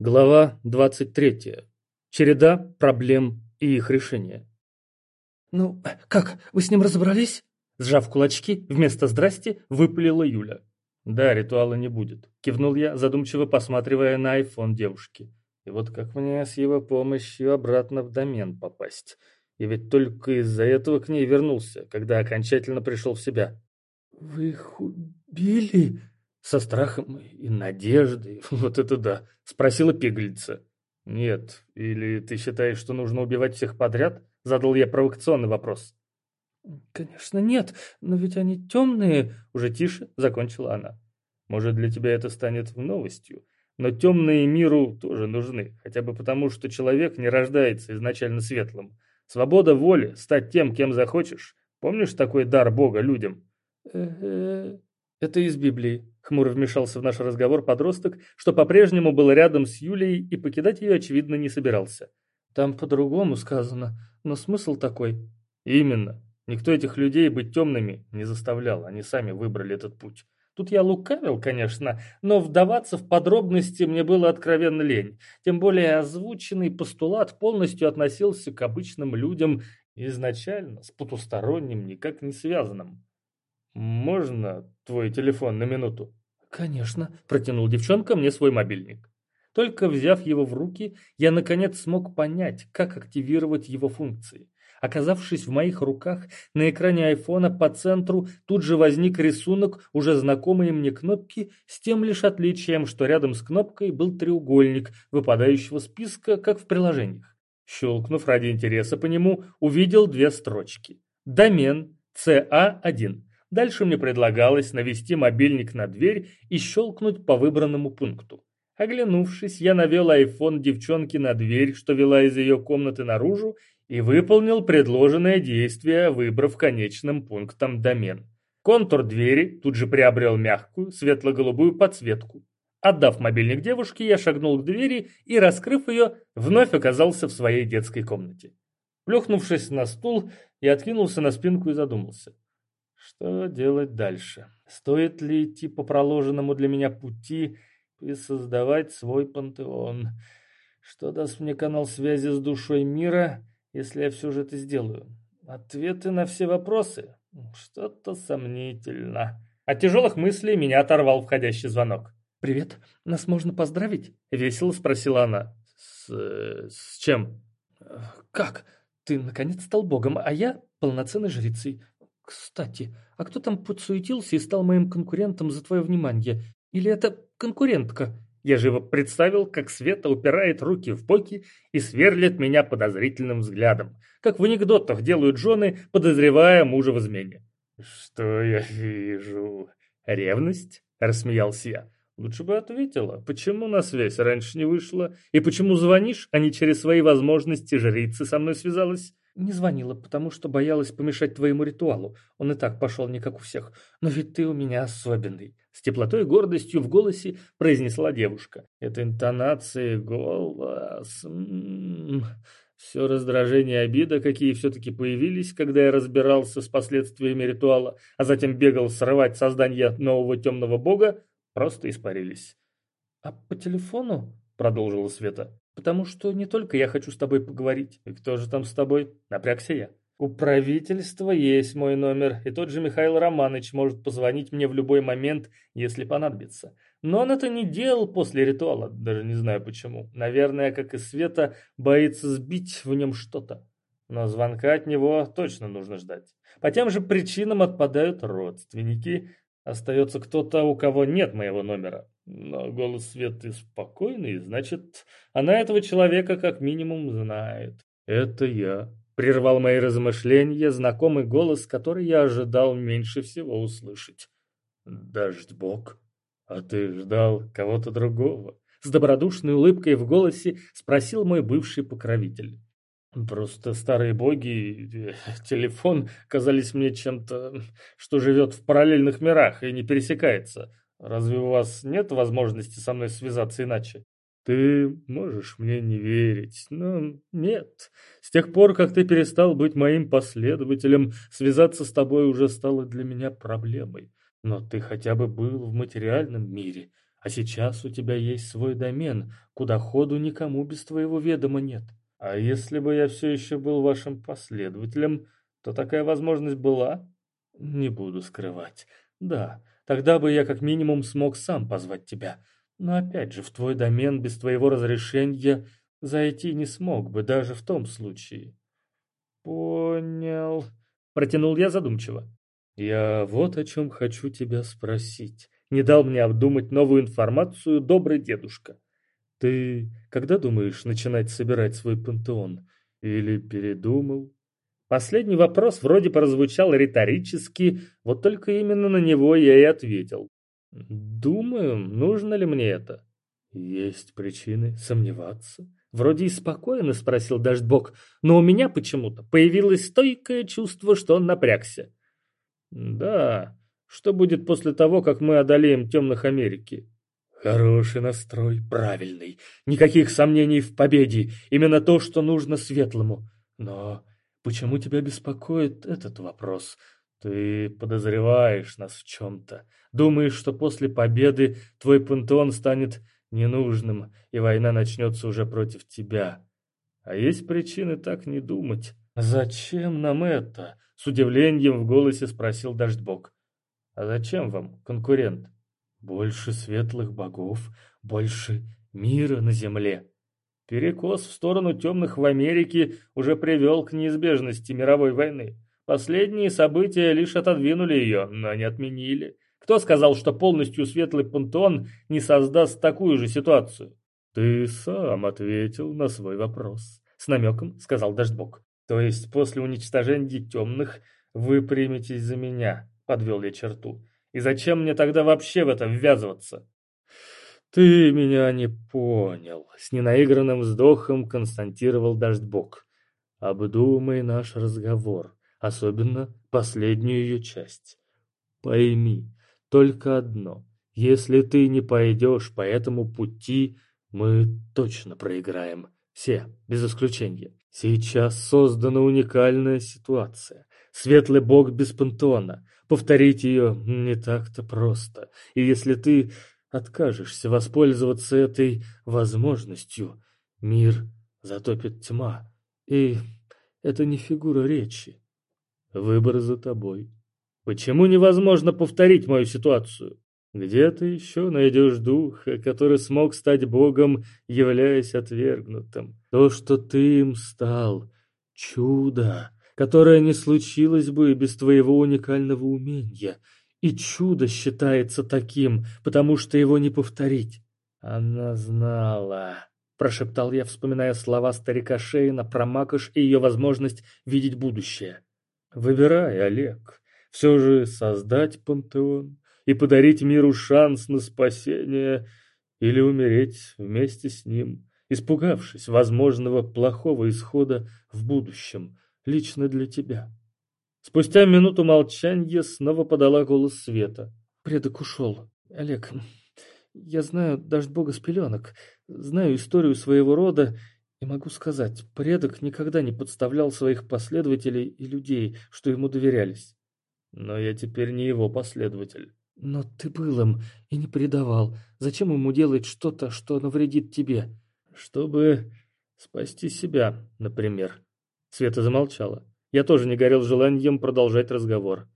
Глава 23. Череда проблем и их решение. «Ну, как, вы с ним разобрались?» Сжав кулачки, вместо «здрасти» выпалила Юля. «Да, ритуала не будет», — кивнул я, задумчиво посматривая на айфон девушки. «И вот как мне с его помощью обратно в домен попасть? И ведь только из-за этого к ней вернулся, когда окончательно пришел в себя». «Вы их убили?» Со страхом и надеждой. Вот это да. Спросила пигалица. Нет. Или ты считаешь, что нужно убивать всех подряд? Задал я провокационный вопрос. Конечно, нет. Но ведь они темные. Уже тише закончила она. Может, для тебя это станет новостью. Но темные миру тоже нужны. Хотя бы потому, что человек не рождается изначально светлым. Свобода воли, стать тем, кем захочешь. Помнишь такой дар Бога людям? Это из Библии. Хмуро вмешался в наш разговор подросток, что по-прежнему был рядом с Юлией и покидать ее, очевидно, не собирался. Там по-другому сказано, но смысл такой. Именно. Никто этих людей быть темными не заставлял, они сами выбрали этот путь. Тут я лукавил, конечно, но вдаваться в подробности мне было откровенно лень. Тем более озвученный постулат полностью относился к обычным людям изначально, с потусторонним, никак не связанным. «Можно твой телефон на минуту?» «Конечно», – протянул девчонка мне свой мобильник. Только взяв его в руки, я наконец смог понять, как активировать его функции. Оказавшись в моих руках, на экране айфона по центру тут же возник рисунок уже знакомой мне кнопки с тем лишь отличием, что рядом с кнопкой был треугольник выпадающего списка, как в приложениях. Щелкнув ради интереса по нему, увидел две строчки. Домен CA1 Дальше мне предлагалось навести мобильник на дверь и щелкнуть по выбранному пункту. Оглянувшись, я навел айфон девчонки на дверь, что вела из ее комнаты наружу, и выполнил предложенное действие, выбрав конечным пунктом домен. Контур двери тут же приобрел мягкую, светло-голубую подсветку. Отдав мобильник девушке, я шагнул к двери и, раскрыв ее, вновь оказался в своей детской комнате. Плюхнувшись на стул, я откинулся на спинку и задумался. Что делать дальше? Стоит ли идти по проложенному для меня пути и создавать свой пантеон? Что даст мне канал связи с душой мира, если я все же это сделаю? Ответы на все вопросы? Что-то сомнительно. От тяжелых мыслей меня оторвал входящий звонок. «Привет, нас можно поздравить?» — весело спросила она. «С... с чем?» «Как? Ты наконец стал богом, а я полноценной жрицей. Кстати, а кто там подсуетился и стал моим конкурентом за твое внимание? Или это конкурентка? Я живо представил, как Света упирает руки в боки и сверлит меня подозрительным взглядом, как в анекдотах делают жены, подозревая мужа в измене. «Что я вижу? Ревность?» – рассмеялся я. «Лучше бы ответила, почему на связь раньше не вышла, и почему звонишь, а не через свои возможности жрицы со мной связалась?» Не звонила, потому что боялась помешать твоему ритуалу. Он и так пошел не как у всех. Но ведь ты у меня особенный. С теплотой и гордостью в голосе произнесла девушка. Это интонации, голос... М-м-м. Все раздражение и обида, какие все-таки появились, когда я разбирался с последствиями ритуала, а затем бегал срывать создание нового темного бога, просто испарились. «А по телефону?» — продолжила Света. Потому что не только я хочу с тобой поговорить. И кто же там с тобой? Напрягся я. У правительства есть мой номер, и тот же Михаил Романович может позвонить мне в любой момент, если понадобится. Но он это не делал после ритуала, даже не знаю почему. Наверное, как и Света, боится сбить в нем что-то. Но звонка от него точно нужно ждать. По тем же причинам отпадают родственники. Остается кто-то, у кого нет моего номера. Но голос Светы спокойный, значит, она этого человека как минимум знает. Это я. Прервал мои размышления знакомый голос, который я ожидал меньше всего услышать. Дождь бог, а ты ждал кого-то другого? С добродушной улыбкой в голосе спросил мой бывший покровитель. Просто старые боги, э, телефон казались мне чем-то, что живет в параллельных мирах и не пересекается. Разве у вас нет возможности со мной связаться иначе? Ты можешь мне не верить, но нет. С тех пор, как ты перестал быть моим последователем, связаться с тобой уже стало для меня проблемой. Но ты хотя бы был в материальном мире, А сейчас у тебя есть свой домен, куда ходу никому без твоего ведома нет. А если бы я все еще был вашим последователем, то такая возможность была? Не буду скрывать. Да, тогда бы я как минимум смог сам позвать тебя. Но опять же, в твой домен без твоего разрешения зайти не смог бы, даже в том случае. Понял. Протянул я задумчиво. Я вот о чем хочу тебя спросить. Не дал мне обдумать новую информацию добрый дедушка. Ты когда думаешь начинать собирать свой пантеон? Или передумал? Последний вопрос вроде прозвучал риторически, вот только именно на него я и ответил. Думаю, нужно ли мне это? Есть причины сомневаться. Вроде и спокойно спросил Дождьбог, но у меня почему-то появилось стойкое чувство, что он напрягся. Да, что будет после того, как мы одолеем темных Америки? Хороший настрой, правильный. Никаких сомнений в победе. Именно то, что нужно светлому. Но почему тебя беспокоит этот вопрос? Ты подозреваешь нас в чем-то. Думаешь, что после победы твой пантеон станет ненужным, и война начнется уже против тебя. А есть причины так не думать. Зачем нам это? С удивлением в голосе спросил Дождьбог. А зачем вам, конкурент? Больше светлых богов, больше мира на земле. Перекос в сторону темных в Америке уже привел к неизбежности мировой войны. Последние события лишь отодвинули ее, но не отменили. Кто сказал, что полностью светлый пантеон не создаст такую же ситуацию? Ты сам ответил на свой вопрос. С намеком сказал Дождьбог. То есть после уничтожения темных вы приметесь за меня, подвел я черту. И зачем мне тогда вообще в это ввязываться? Ты меня не понял, с ненаигранным вздохом константировал Дождьбог. Обдумай наш разговор, особенно последнюю ее часть. Пойми, только одно. Если ты не пойдешь по этому пути, мы точно проиграем. Все, без исключения. Сейчас создана уникальная ситуация. Светлый бог без пантеона. Повторить ее не так-то просто. И если ты откажешься воспользоваться этой возможностью, мир затопит тьма. И это не фигура речи. Выбор за тобой. Почему невозможно повторить мою ситуацию? Где ты еще найдешь духа, который смог стать Богом, являясь отвергнутым? То, что ты им стал, чудо, которое не случилось бы без твоего уникального умения. И чудо считается таким, потому что его не повторить. Она знала, прошептал я, вспоминая слова старика Шейна про Макаш и ее возможность видеть будущее. Выбирай, Олег. Все же создать пантеон и подарить миру шанс на спасение или умереть вместе с ним, испугавшись возможного плохого исхода в будущем, лично для тебя. Спустя минуту молчания снова подала голос Света. Предок ушел. Олег, я знаю даже бога с пеленок, знаю историю своего рода и могу сказать, предок никогда не подставлял своих последователей и людей, что ему доверялись. Но я теперь не его последователь. Но ты был им и не предавал. Зачем ему делать что-то, что навредит тебе? Чтобы спасти себя, например. Света замолчала. Я тоже не горел желанием продолжать разговор.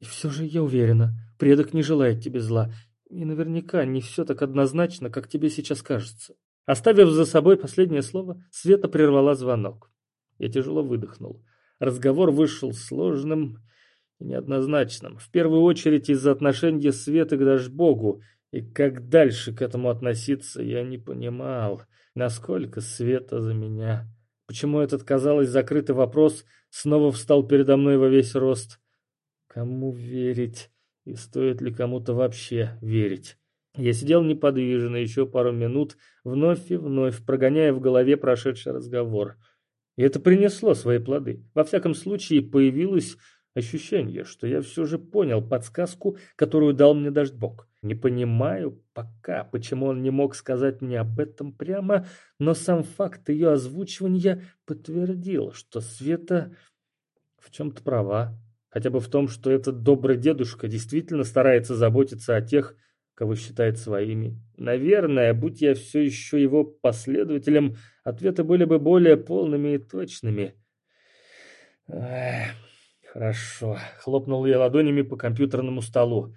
И все же я уверена, предок не желает тебе зла. И наверняка не все так однозначно, как тебе сейчас кажется. Оставив за собой последнее слово, Света прервала звонок. Я тяжело выдохнул. Разговор вышел сложным и неоднозначным. В первую очередь из-за отношения Светы к Дашбогу, и как дальше к этому относиться, я не понимал, насколько Света за меня. Почему этот, казалось, закрытый вопрос снова встал передо мной во весь рост? Кому верить? И стоит ли кому-то вообще верить? Я сидел неподвижно еще пару минут, вновь и вновь прогоняя в голове прошедший разговор. И это принесло свои плоды. Во всяком случае, появилось ощущение, что я все же понял подсказку, которую дал мне Дождьбог. Не понимаю пока, почему он не мог сказать мне об этом прямо, но сам факт ее озвучивания подтвердил, что Света в чем-то права. Хотя бы в том, что этот добрый дедушка действительно старается заботиться о тех, кого считает своими. Наверное, будь я все еще его последователем, ответы были бы более полными и точными. Эх, хорошо, хлопнул я ладонями по компьютерному столу.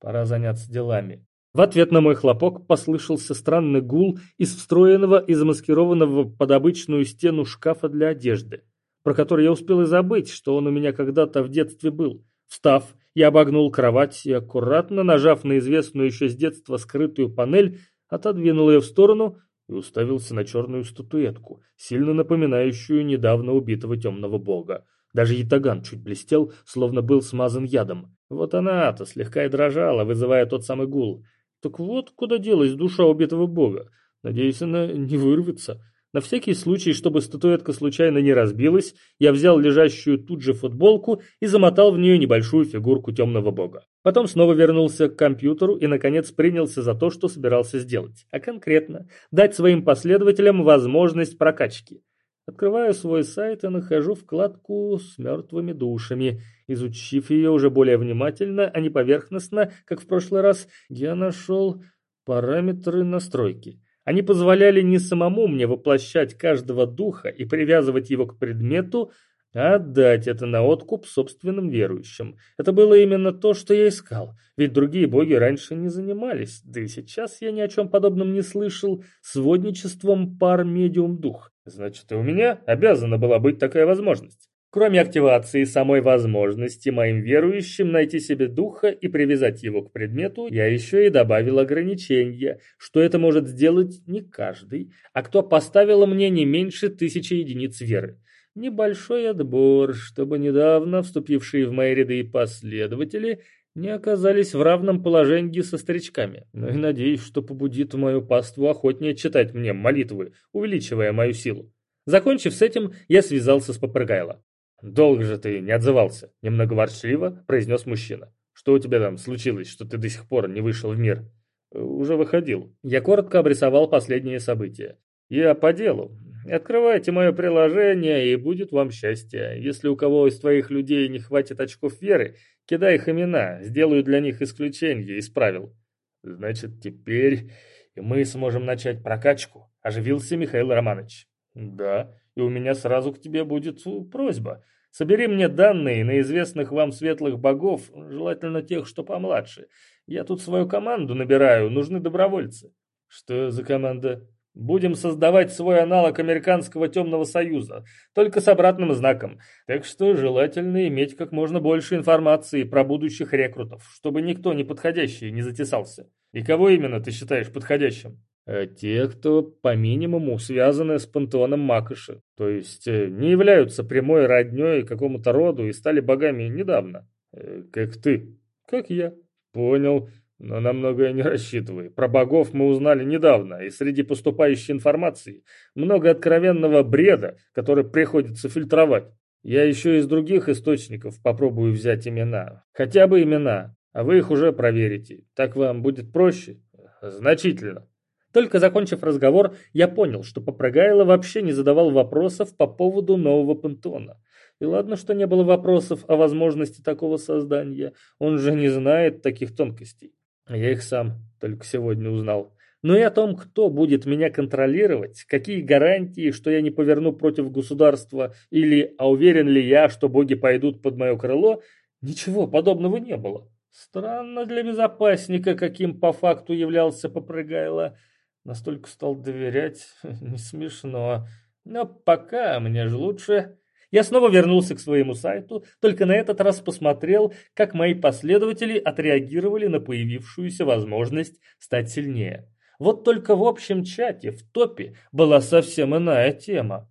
Пора заняться делами. В ответ на мой хлопок послышался странный гул из встроенного и замаскированного под обычную стену шкафа для одежды, про который я успел и забыть, что он у меня когда-то в детстве был. Встав, я обогнул кровать и, аккуратно нажав на известную еще с детства скрытую панель, отодвинул ее в сторону и уставился на черную статуэтку, сильно напоминающую недавно убитого темного бога. Даже ятаган чуть блестел, словно был смазан ядом. Вот она-то слегка и дрожала, вызывая тот самый гул. Так вот, куда делась душа убитого бога. Надеюсь, она не вырвется. На всякий случай, чтобы статуэтка случайно не разбилась, я взял лежащую тут же футболку и замотал в нее небольшую фигурку темного бога. Потом снова вернулся к компьютеру и, наконец, принялся за то, что собирался сделать. А конкретно, дать своим последователям возможность прокачки. Открываю свой сайт и нахожу вкладку с мертвыми душами. Изучив ее уже более внимательно, а не поверхностно, как в прошлый раз, я нашел параметры настройки. Они позволяли не самому мне воплощать каждого духа и привязывать его к предмету, а отдать это на откуп собственным верующим. Это было именно то, что я искал, ведь другие боги раньше не занимались, да и сейчас я ни о чем подобном не слышал, сводничеством пар медиум-дух. Значит, и у меня обязана была быть такая возможность. Кроме активации самой возможности моим верующим найти себе духа и привязать его к предмету, я еще и добавил ограничения, что это может сделать не каждый, а кто поставил мне не меньше тысячи единиц веры. Небольшой отбор, чтобы недавно вступившие в мои ряды последователи не оказались в равном положении со старичками. Но ну и надеюсь, что побудит мою паству охотнее читать мне молитвы, увеличивая мою силу. Закончив с этим, я связался с Попрыгайло. «Долго же ты не отзывался», — немного ворчливо произнес мужчина. «Что у тебя там случилось, что ты до сих пор не вышел в мир?» «Уже выходил». Я коротко обрисовал последние события. «Я по делу. Открывайте мое приложение, и будет вам счастье. Если у кого из твоих людей не хватит очков веры, кидай их имена, сделаю для них исключение из правил». «Значит, теперь мы сможем начать прокачку», — оживился Михаил Романович. «Да, и у меня сразу к тебе будет просьба. Собери мне данные на известных вам светлых богов, желательно тех, что помладше. Я тут свою команду набираю, нужны добровольцы». «Что за команда?» Будем создавать свой аналог американского темного союза, только с обратным знаком. Так что желательно иметь как можно больше информации про будущих рекрутов, чтобы никто неподходящий не затесался. И кого именно ты считаешь подходящим? Э, те, кто по минимуму связаны с пантеоном Макоши, то есть э, не являются прямой родней какому-то роду и стали богами недавно. Э, как ты. Как я. Понял. Но на многое не рассчитывай. Про богов мы узнали недавно, и среди поступающей информации много откровенного бреда, который приходится фильтровать. Я еще из других источников попробую взять имена. Хотя бы имена, а вы их уже проверите. Так вам будет проще? Значительно. Только закончив разговор, я понял, что Попрыгайло вообще не задавал вопросов по поводу нового пантеона. И ладно, что не было вопросов о возможности такого создания, он же не знает таких тонкостей. Я их сам только сегодня узнал. Но и о том, кто будет меня контролировать, какие гарантии, что я не поверну против государства, или а уверен ли я, что боги пойдут под мое крыло, ничего подобного не было. Странно для безопасника, каким по факту являлся Попрыгайло. Настолько стал доверять, не смешно. Но пока мне же лучше. Я снова вернулся к своему сайту, только на этот раз посмотрел, как мои последователи отреагировали на появившуюся возможность стать сильнее. Вот только в общем чате, в топе, была совсем иная тема.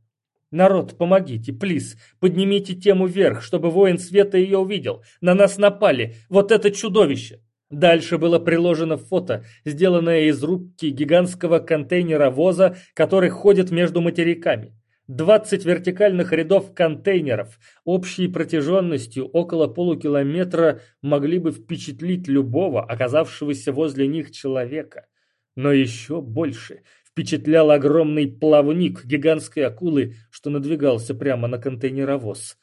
Народ, помогите, плиз, поднимите тему вверх, чтобы воин света ее увидел. На нас напали, вот это чудовище. Дальше было приложено фото, сделанное из рубки гигантского контейнера-воза, который ходит между материками. 20 вертикальных рядов контейнеров общей протяженностью около полукилометра могли бы впечатлить любого, оказавшегося возле них человека. Но еще больше впечатлял огромный плавник гигантской акулы, что надвигался прямо на контейнеровоз.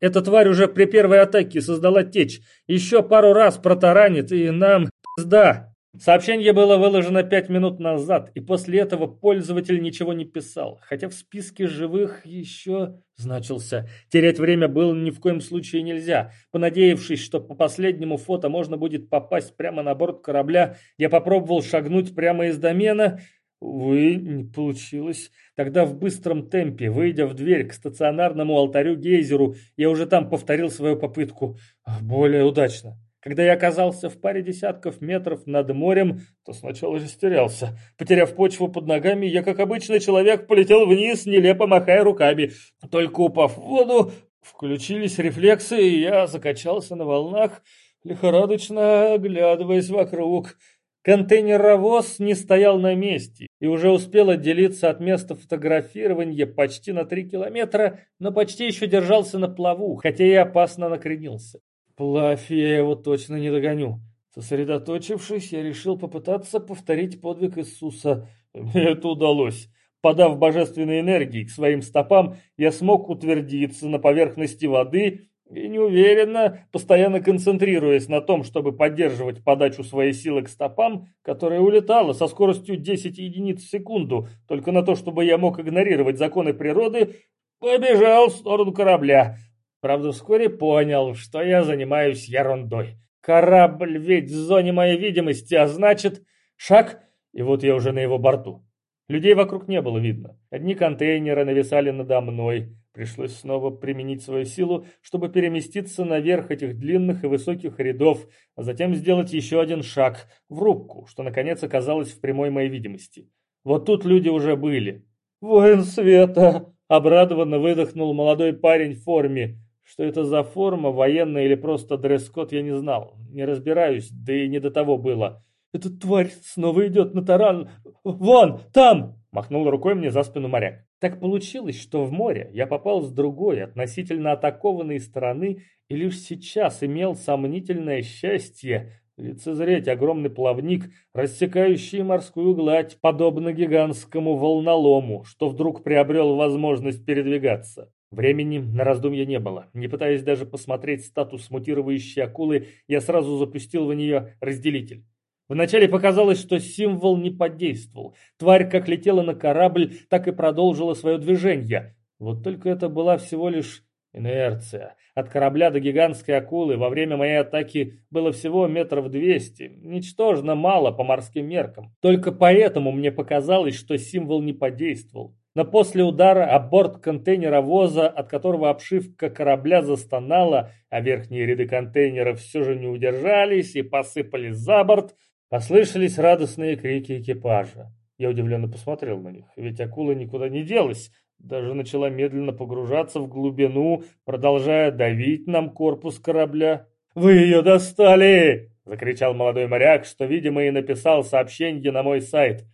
Эта тварь уже при первой атаке создала течь. Еще пару раз протаранит, и нам пизда. Сообщение было выложено пять минут назад, и после этого пользователь ничего не писал, хотя в списке живых еще значился. Терять время было ни в коем случае нельзя. Понадеявшись, что по последнему фото можно будет попасть прямо на борт корабля, я попробовал шагнуть прямо из домена. Увы, не получилось. Тогда в быстром темпе, выйдя в дверь к стационарному алтарю-гейзеру, я уже там повторил свою попытку более удачно. Когда я оказался в паре десятков метров над морем, то сначала растерялся. Потеряв почву под ногами, я, как обычный человек, полетел вниз, нелепо махая руками. Только упав в воду, включились рефлексы, и я закачался на волнах, лихорадочно оглядываясь вокруг. Контейнеровоз не стоял на месте и уже успел отделиться от места фотографирования почти на три километра, но почти еще держался на плаву, хотя и опасно накренился. Плавь я его точно не догоню. Сосредоточившись, я решил попытаться повторить подвиг Иисуса. Мне это удалось. Подав божественной энергии к своим стопам, я смог утвердиться на поверхности воды и неуверенно, постоянно концентрируясь на том, чтобы поддерживать подачу своей силы к стопам, которая улетала со скоростью 10 единиц в секунду, только на то, чтобы я мог игнорировать законы природы, побежал в сторону корабля. Правда, вскоре понял, что я занимаюсь ерундой. Корабль ведь в зоне моей видимости, а значит, шаг, и вот я уже на его борту. Людей вокруг не было видно. Одни контейнеры нависали надо мной. Пришлось снова применить свою силу, чтобы переместиться наверх этих длинных и высоких рядов, а затем сделать еще один шаг в рубку, что наконец оказалось в прямой моей видимости. Вот тут люди уже были. «Воин света!» — обрадованно выдохнул молодой парень в форме. Что это за форма, военная или просто дресс-код, я не знал. Не разбираюсь, да и не до того было. «Эта тварь снова идет на таран! Вон, там!» Махнул рукой мне за спину моряк. Так получилось, что в море я попал с другой, относительно атакованной стороны, и лишь сейчас имел сомнительное счастье лицезреть огромный плавник, рассекающий морскую гладь, подобно гигантскому волнолому, что вдруг приобрел возможность передвигаться. Времени на раздумья не было. Не пытаясь даже посмотреть статус мутирующей акулы, я сразу запустил в нее разделитель. Вначале показалось, что символ не подействовал. Тварь как летела на корабль, так и продолжила свое движение. Вот только это была всего лишь инерция. От корабля до гигантской акулы во время моей атаки было всего метров двести. Ничтожно мало по морским меркам. Только поэтому мне показалось, что символ не подействовал. Но после удара о борт контейнеровоза, от которого обшивка корабля застонала, а верхние ряды контейнеров все же не удержались и посыпались за борт, послышались радостные крики экипажа. Я удивленно посмотрел на них, ведь акула никуда не делась, даже начала медленно погружаться в глубину, продолжая давить нам корпус корабля. «Вы ее достали!» — закричал молодой моряк, что, видимо, и написал сообщение на мой сайт.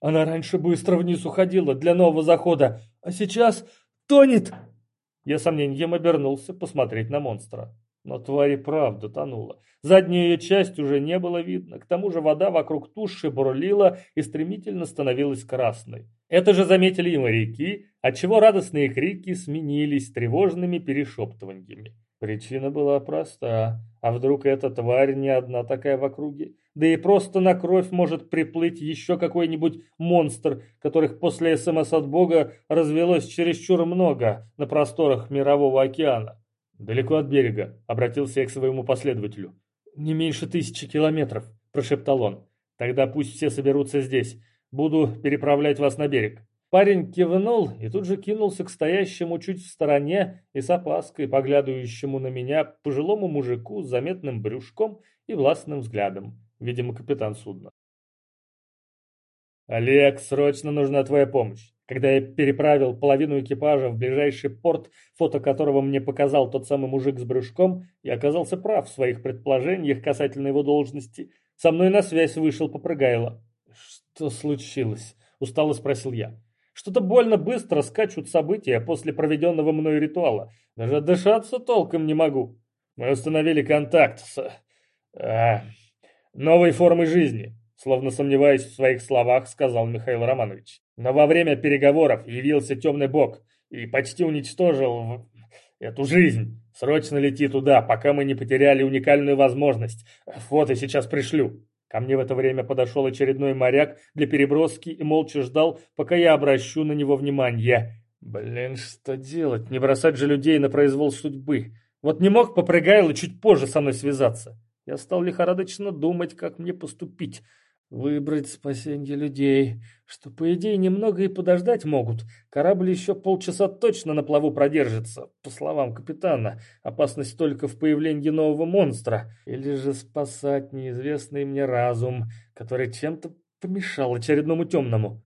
Она раньше быстро вниз уходила для нового захода, а сейчас тонет. Я сомнением обернулся посмотреть на монстра. Но тварь и правда тонула. Заднюю ее часть уже не было видно. К тому же вода вокруг туши бурлила и стремительно становилась красной. Это же заметили и моряки, отчего радостные крики сменились тревожными перешептываниями. Причина была проста. А вдруг эта тварь не одна такая в округе? Да и просто на кровь может приплыть еще какой-нибудь монстр, которых после СМС от Бога развелось чересчур много на просторах Мирового океана. «Далеко от берега», — обратился я к своему последователю. «Не меньше тысячи километров», — прошептал он. «Тогда пусть все соберутся здесь. Буду переправлять вас на берег». Парень кивнул и тут же кинулся к стоящему чуть в стороне и с опаской поглядывающему на меня пожилому мужику с заметным брюшком и властным взглядом, видимо, капитан судна. «Олег, срочно нужна твоя помощь. Когда я переправил половину экипажа в ближайший порт, фото которого мне показал тот самый мужик с брюшком, я оказался прав в своих предположениях касательно его должности. Со мной на связь вышел Попрыгайло. «Что случилось?» – устало спросил я. Что-то больно быстро скачут события после проведенного мной ритуала. Даже дышаться толком не могу. Мы установили контакт с... Э, новой формой жизни, словно сомневаясь в своих словах, сказал Михаил Романович. Но во время переговоров явился темный бог и почти уничтожил эту жизнь. Срочно лети туда, пока мы не потеряли уникальную возможность. Вот и сейчас пришлю. Ко мне в это время подошел очередной моряк для переброски и молча ждал, пока я обращу на него внимание. Блин, что делать? Не бросать же людей на произвол судьбы. Вот не мог попрыгайло чуть позже со мной связаться. Я стал лихорадочно думать, как мне поступить. Выбрать спасение людей, что, по идее, немного и подождать могут. Корабль еще полчаса точно на плаву продержится, по словам капитана. Опасность только в появлении нового монстра. Или же спасать неизвестный мне разум, который чем-то помешал очередному темному.